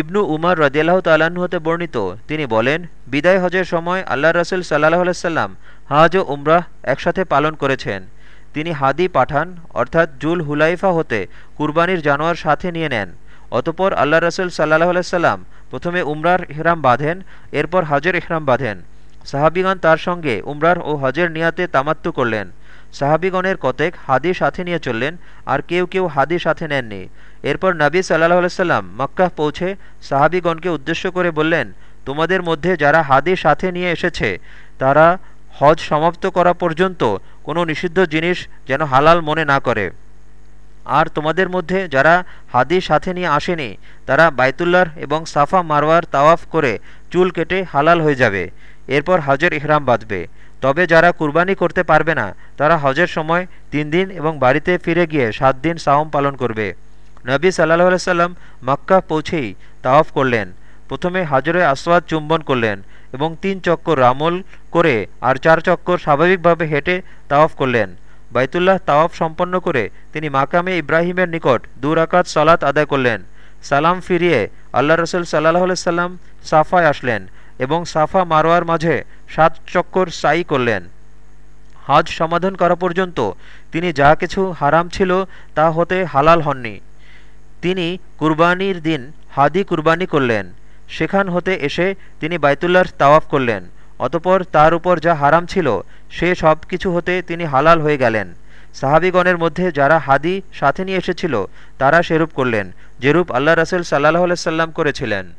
ইবনু উমার রদিয়াল্লাহ তাল্লাহ্ন হতে বর্ণিত। তিনি বলেন, বিদায় হজের সময় আল্লাহ রসুল সাল্লাহ আলাইসাল্লাম হাজ ও উমরাহ একসাথে পালন করেছেন। তিনি হাদি পাঠান, অর্থাৎ জুল হুলাইফা হতে কুরবানির জানোয়ার সাথে নিয়ে নেন। অতপর আল্লাহ রসুল সাল্লাহ আলাইসাল্লাম প্রথমে উমরার ইহরাম বাঁধেন, এরপর হাজের ইহরাম বাঁধেন। সাহাবিগণ তার সঙ্গে উমরার ও হজের নিয়াতে তামাত্তু করলেন। সাহাবিগণের কতেক হাদি সাথে নিয়ে চললেন, আর কেউ কেউ হাদি সাথে নেননি। এরপর নাবী সাল্লাহ আলাইসাল্লাম মক্কাহ পৌঁছে সাহাবিগণকে উদ্দেশ্য করে বললেন, তোমাদের মধ্যে যারা হাদি সাথে নিয়ে এসেছে, তারা হজ সমাপ্ত করা পর্যন্ত কোনো নিষিদ্ধ জিনিস যেন হালাল মনে না করে। আর তোমাদের মধ্যে যারা হাদি সাথে নিয়ে আসেনি, তারা বাইতুল্লার এবং সাফা মারওয়ার তাওয়াফ করে চুল কেটে হালাল হয়ে যাবে। এরপর হজের ইহরাম বাঁধবে। তবে যারা কুরবানি করতে পারবে না, তারা হজের সময় তিন দিন এবং বাড়িতে ফিরে গিয়ে সাত দিন সাওম পালন করবে। নবী সাল্লাহ সাল্লাম মক্কা পৌঁছেই তাওয়াফ করলেন। প্রথমে হাজরে আসওয়াদ চুম্বন করলেন এবং তিন চক্কর রামল করে আর চার চক্কর স্বাভাবিকভাবে হেঁটে তাওয়াফ করলেন। বাইতুল্লাহ তাওয়াফ সম্পন্ন করে তিনি মাকামে ইব্রাহিমের নিকট দুরাকাত সালাত আদায় করলেন। সালাম ফিরিয়ে আল্লাহ রসুল সাল্লাহ সাল্লাম সাফায় আসলেন। এবং সাফা মারোয়ার মাঝে সাত চক্কর সাই করলেন। হজ সমাধান করা পর্যন্ত তিনি যা কিছু হারাম ছিল তা হতে হালাল হননি। তিনি কুরবানির দিন হাদি কুরবানি করলেন। সেখান হতে এসে তিনি বাইতুল্লার তাওয়াফ করলেন। অতপর তার উপর যা হারাম ছিল, সে সব কিছু হতে তিনি হালাল হয়ে গেলেন। সাহাবিগণের মধ্যে যারা হাদি সাথে নিয়ে এসেছিল, তারা সেরূপ করলেন, যেরূপ আল্লাহ রসুল সাল্লাহ সাল্লাম করেছিলেন।